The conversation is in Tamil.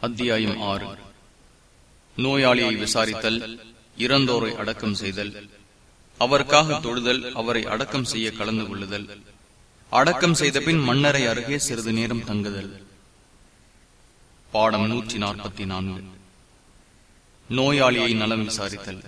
அத்தியாயம் ஆறு. நோயாளியை விசாரித்தல் இறந்தோரை அடக்கம் செய்தல் அவருக்காக தொழுதல் அவரை அடக்கம் செய்ய கலந்து கொள்ளுதல் அடக்கம் செய்த பின் மன்னரை அருகே சிறிது நேரம் தங்குதல். பாடம் நூற்றி நாற்பத்தி நான்கு. நோயாளியை நலம் விசாரித்தல்.